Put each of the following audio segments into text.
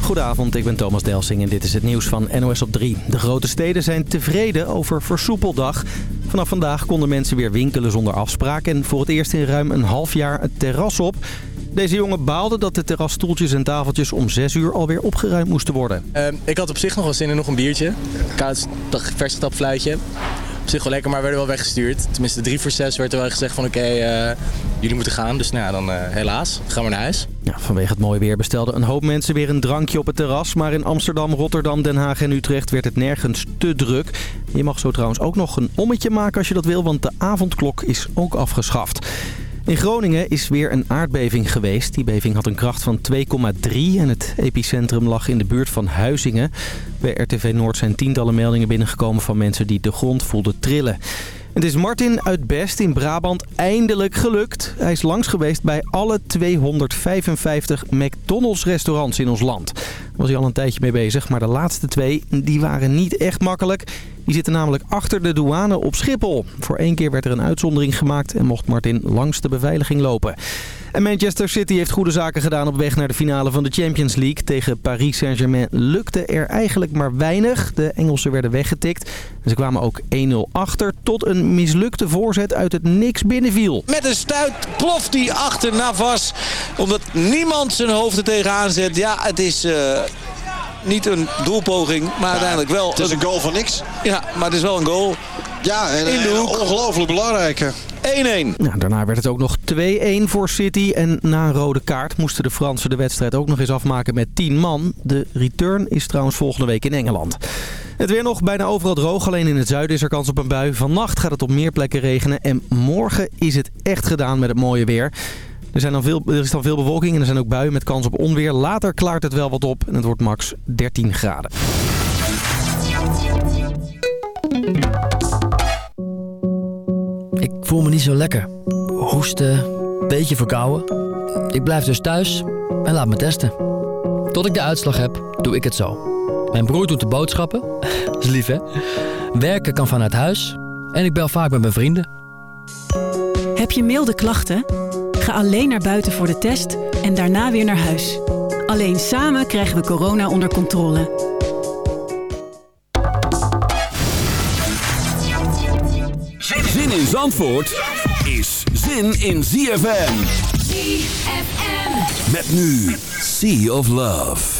Goedenavond, ik ben Thomas Delsing en dit is het nieuws van NOS op 3. De grote steden zijn tevreden over versoepeldag. Vanaf vandaag konden mensen weer winkelen zonder afspraak... en voor het eerst in ruim een half jaar het terras op. Deze jongen baalde dat de terrasstoeltjes en tafeltjes om 6 uur alweer opgeruimd moesten worden. Ehm, ik had op zich nog wel zin in nog een biertje. Koud, vers fluitje. Zich wel lekker, maar werden wel weggestuurd. Tenminste, drie voor zes werd er wel gezegd van oké, eh, jullie moeten gaan. Dus nou ja, dan uh, helaas, gaan we naar huis. Ja, vanwege het mooie weer bestelden een hoop mensen weer een drankje op het terras. Maar in Amsterdam, Rotterdam, Den Haag en Utrecht werd het nergens te druk. Je mag zo trouwens ook nog een ommetje maken als je dat wil, want de avondklok is ook afgeschaft. In Groningen is weer een aardbeving geweest. Die beving had een kracht van 2,3 en het epicentrum lag in de buurt van Huizingen. Bij RTV Noord zijn tientallen meldingen binnengekomen van mensen die de grond voelden trillen. Het is Martin uit Best in Brabant eindelijk gelukt. Hij is langs geweest bij alle 255 McDonald's restaurants in ons land. Daar was hij al een tijdje mee bezig, maar de laatste twee die waren niet echt makkelijk. Die zitten namelijk achter de douane op Schiphol. Voor één keer werd er een uitzondering gemaakt en mocht Martin langs de beveiliging lopen. En Manchester City heeft goede zaken gedaan op weg naar de finale van de Champions League. Tegen Paris Saint-Germain lukte er eigenlijk maar weinig. De Engelsen werden weggetikt. Ze kwamen ook 1-0 achter tot een mislukte voorzet uit het niks binnenviel. Met een stuit ploft hij achter Navas. Omdat niemand zijn hoofd er tegenaan zet. Ja, het is... Uh niet een doelpoging, maar uiteindelijk wel... Het is een goal van niks. Ja, maar het is wel een goal. Ja, en in de eh, hoek. ongelooflijk belangrijke. 1-1. Nou, daarna werd het ook nog 2-1 voor City. En na een rode kaart moesten de Fransen de wedstrijd ook nog eens afmaken met 10 man. De return is trouwens volgende week in Engeland. Het weer nog bijna overal droog. Alleen in het zuiden is er kans op een bui. Vannacht gaat het op meer plekken regenen. En morgen is het echt gedaan met het mooie weer. Er, zijn dan veel, er is dan veel bewolking en er zijn ook buien met kans op onweer. Later klaart het wel wat op en het wordt max 13 graden. Ik voel me niet zo lekker. Hoesten, beetje verkouden. Ik blijf dus thuis en laat me testen. Tot ik de uitslag heb, doe ik het zo. Mijn broer doet de boodschappen. Dat is lief, hè? Werken kan vanuit huis. En ik bel vaak met mijn vrienden. Heb je milde klachten? Ga alleen naar buiten voor de test en daarna weer naar huis. Alleen samen krijgen we corona onder controle. Zin in Zandvoort is zin in ZFM. ZFM. Met nu Sea of Love.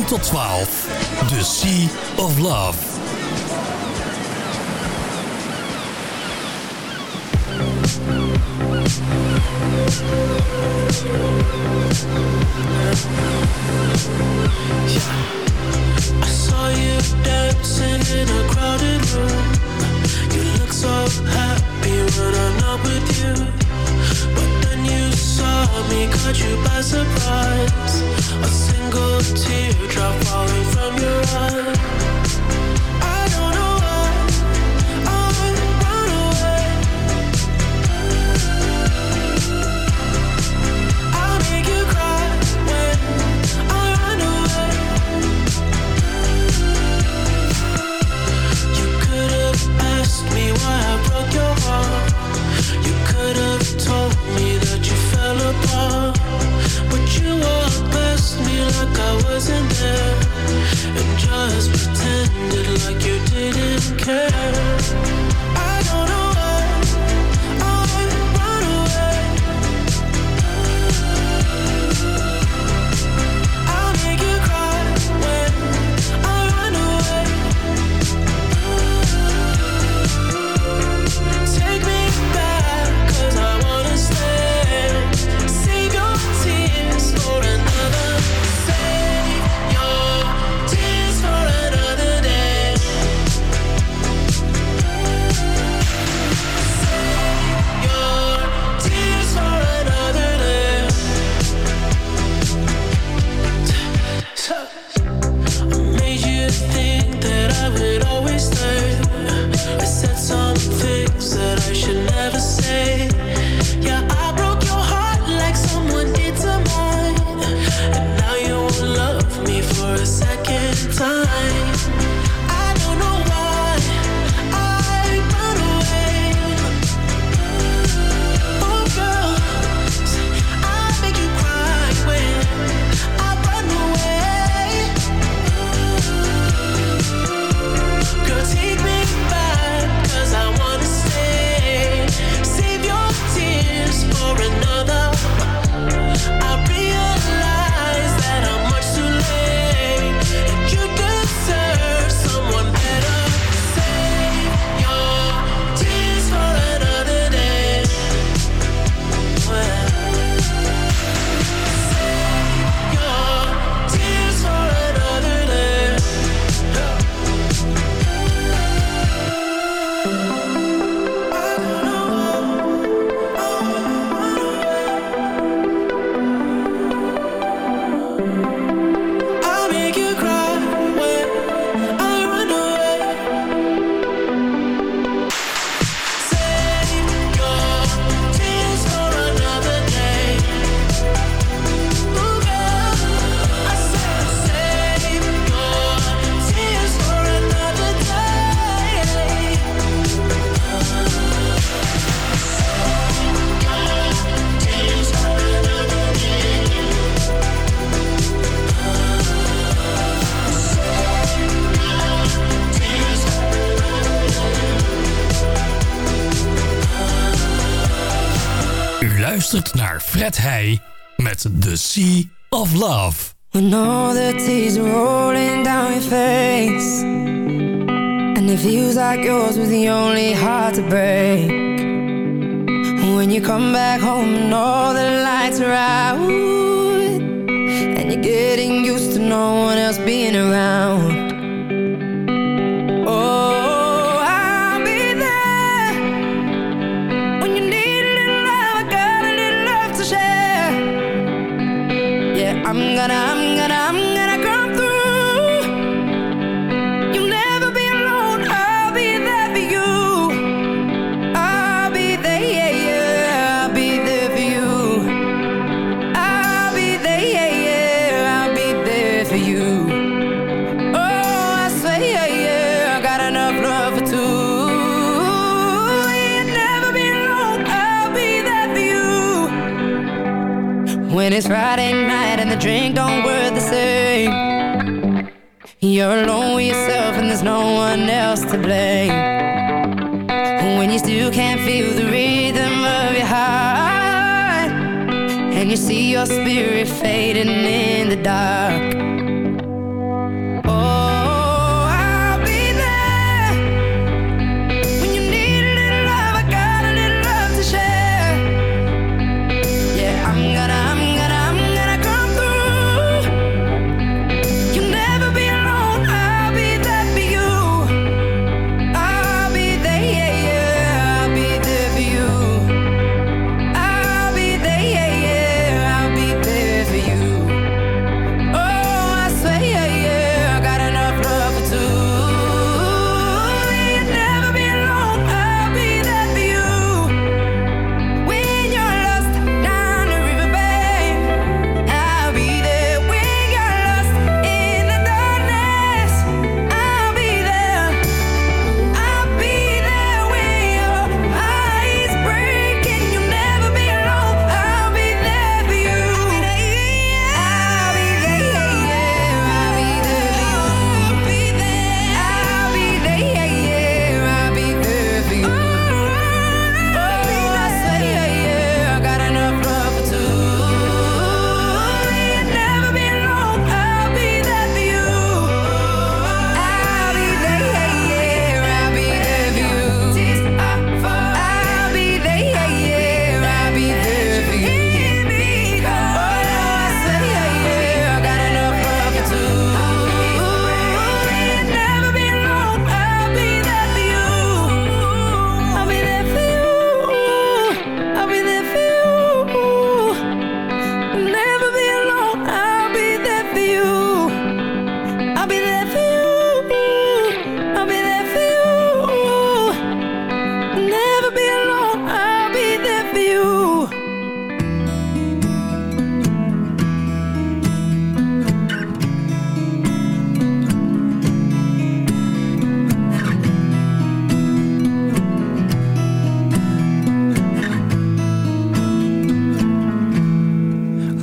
10 tot 12. The Sea of Love. I saw you dancing in a crowded room You look so happy when I'm not with you But then you saw me, caught you by surprise single teardrop falling from your eyes. sitting there and just pretended like you didn't care. Fred Hey met The Sea of Love. When all the tears are rolling down your face. And it feels like yours was the only heart to break. When you come back home and all the lights are out And you're getting used to no one else being around. it's Friday night and the drink don't work the same. You're alone with yourself and there's no one else to blame. When you still can't feel the rhythm of your heart And you see your spirit fading in the dark.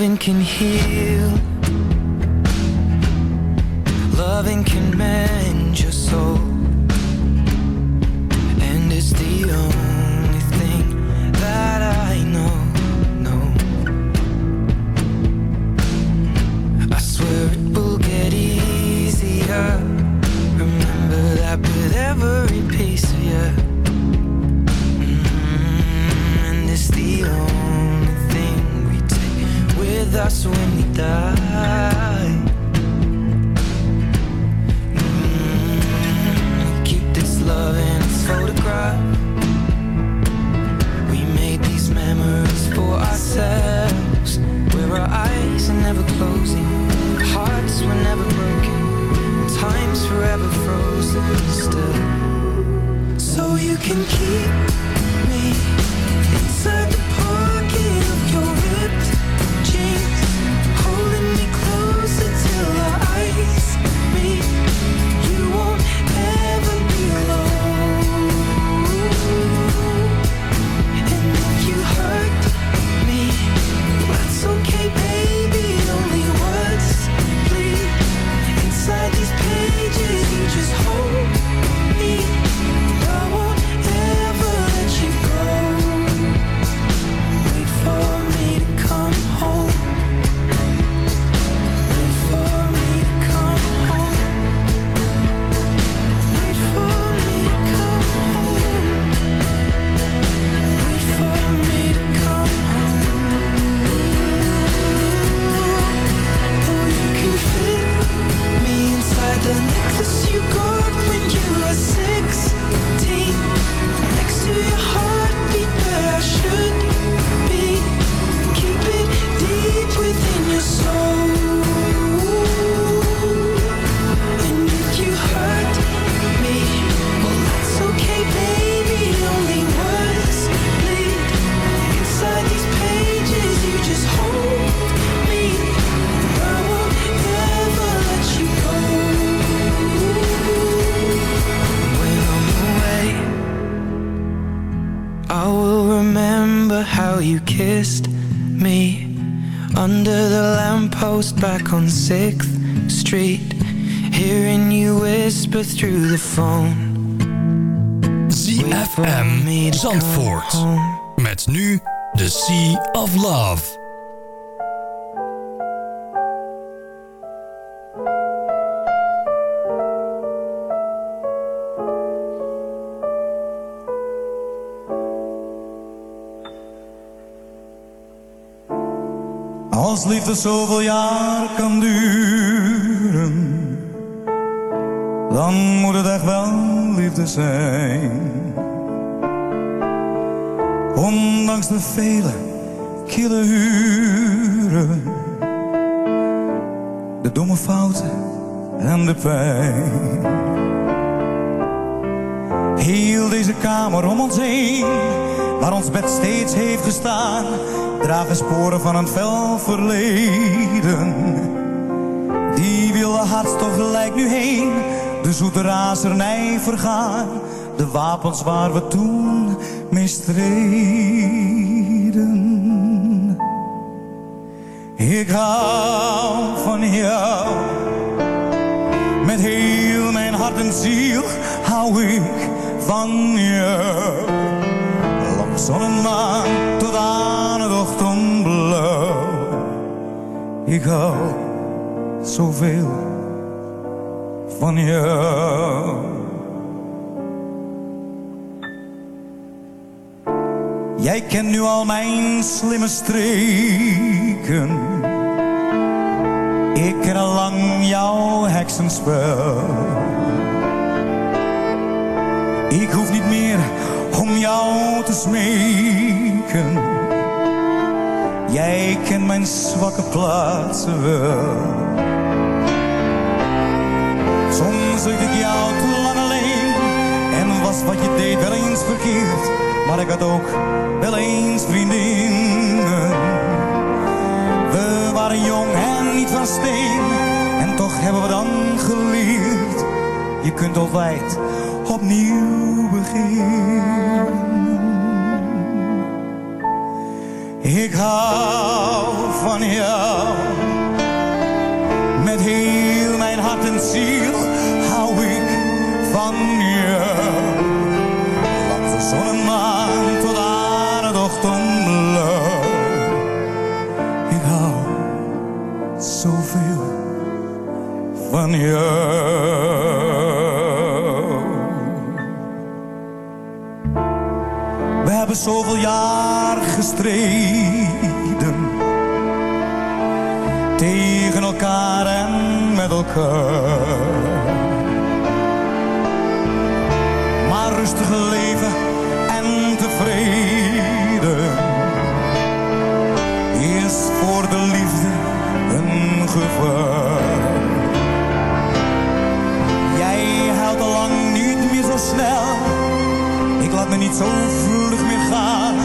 Loving can heal. You kissed me under the lamppost back on 6th Street. Hearing you whisper through the phone. ZFM Zandvoort. Met nu The Sea of Love. Als liefde zoveel jaar kan duren, dan moet het echt wel liefde zijn. Ondanks de vele kille uren, de domme fouten en de pijn. Heel deze kamer om ons heen, waar ons bed steeds heeft gestaan, dragen sporen van een fel verleden. Die wilde hartstocht lijkt nu heen, de zoete razernij vergaan, de wapens waar we toen mistreden. Ik hou van jou. Met heel mijn hart en ziel hou ik van jou. Langs zon en maan tot aan het ochtendblauw. Ik hou zoveel van jou. Jij kent nu al mijn slimme streken. Ik ken al lang jouw heksenspel. Ik hoef niet om jou te smeken. Jij kent mijn zwakke plaatsen wel. Soms zag ik jou te lang alleen en was wat je deed wel eens verkeerd. Maar ik had ook wel eens vriendinnen. We waren jong en niet van steen en toch hebben we dan geleerd. Je kunt altijd opnieuw beginnen. Ik hou van jou. Met heel mijn hart en ziel hou ik van jou. Langs de zon en maan tot aan het ochtendblauw. Ik hou zoveel van jou. Zoveel jaar gestreden tegen elkaar en met elkaar. Maar rustig leven en tevreden is voor de liefde een gevaar. Jij huilt al lang niet meer zo snel. Me niet zo vlug meer gaan.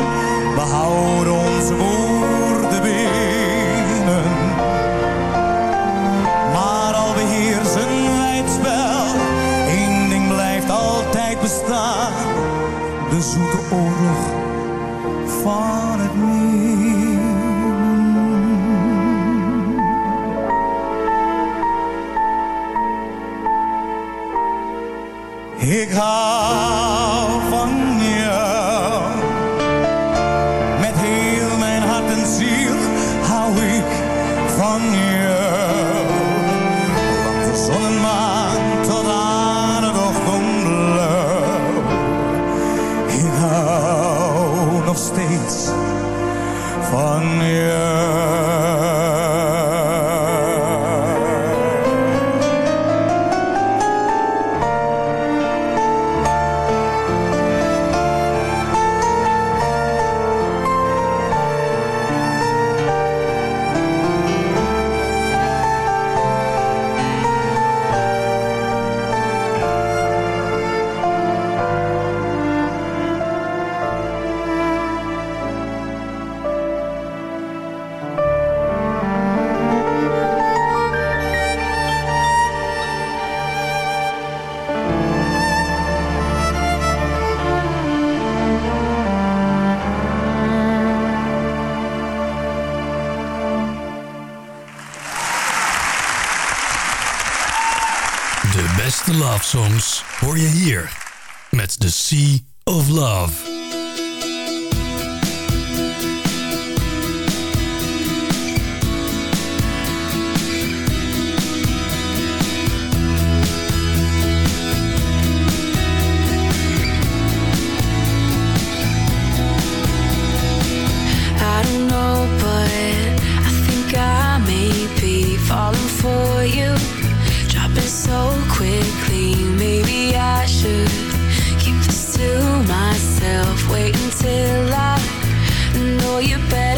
We houden onze woorden binnen. Maar al beheersen wij het spel. Eén ding blijft altijd bestaan. De zoete oorlog met your you.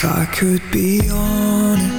If I could be honest,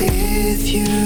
with you.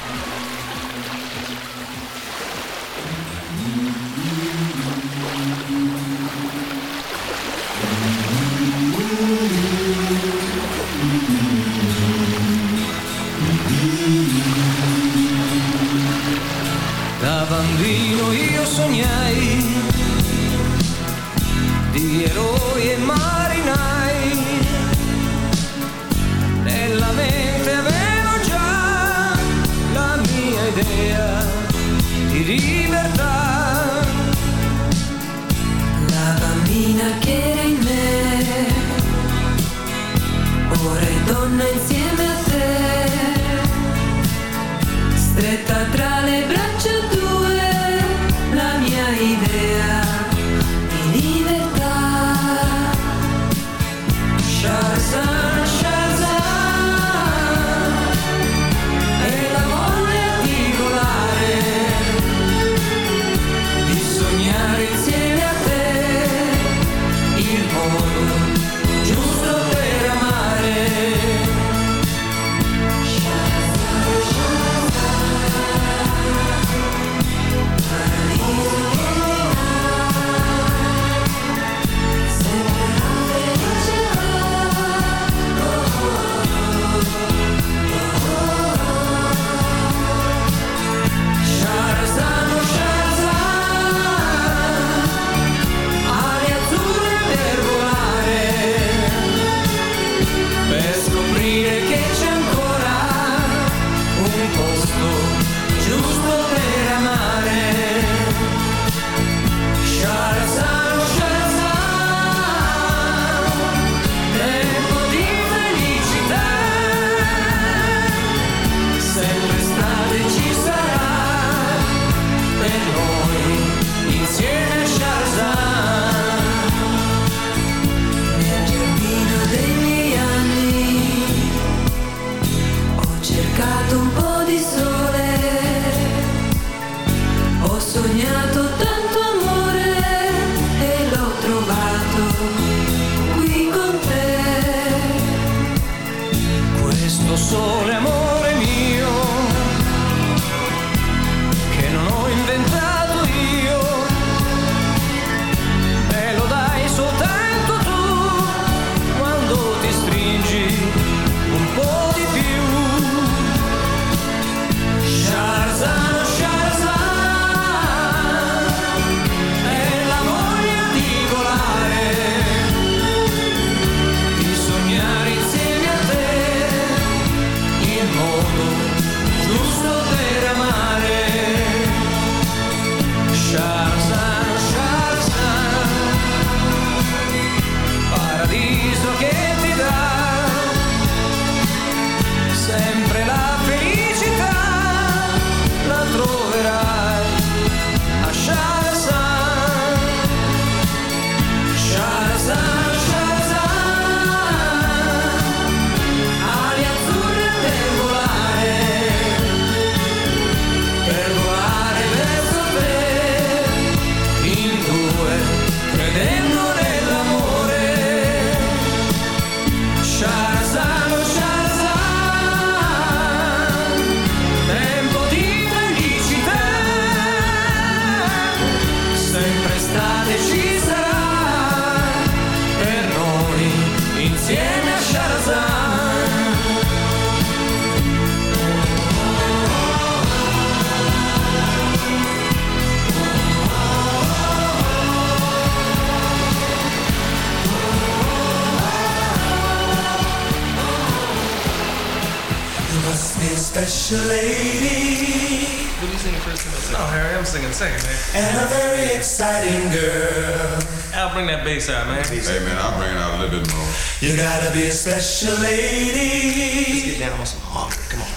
Esto sole amor. lady. What are you singing first and second? No, Harry, I'm singing second, man. And a very exciting girl. I'll bring that bass out, man. Hey, man, I'll bring it out a little bit more. You gotta be a special lady. Let's get down on some harmony, come on.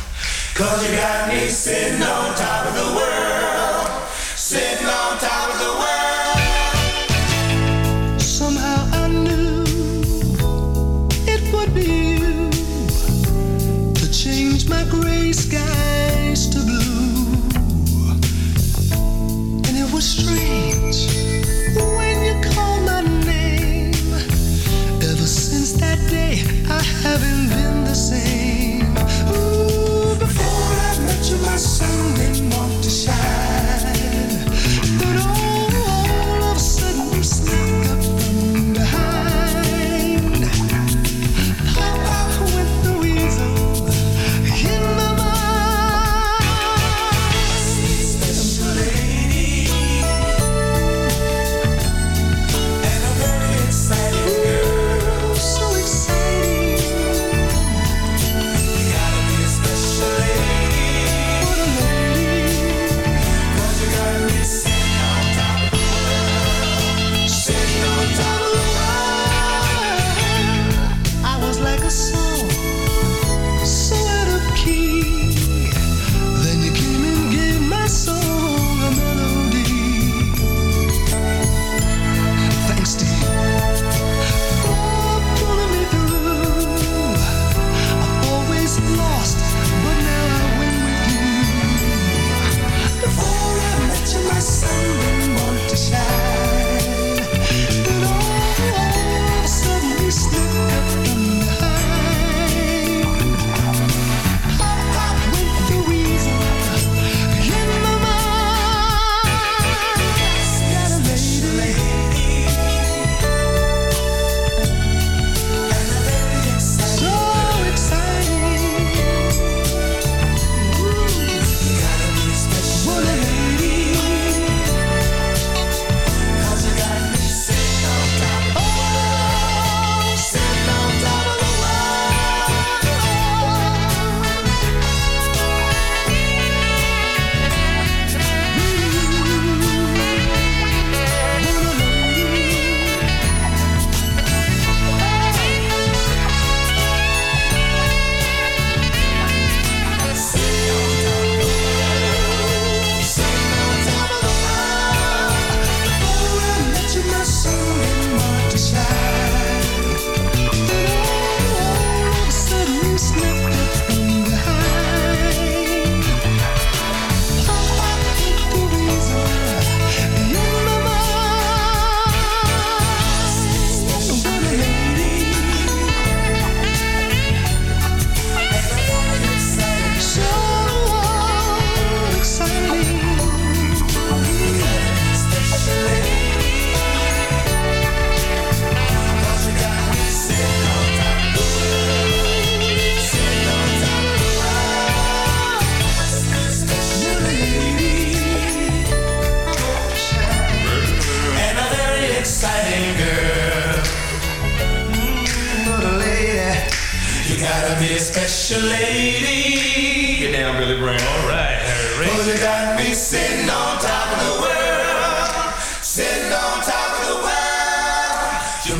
Cause you got me sitting on top of the world. Sitting on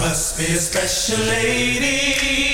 must be a special lady.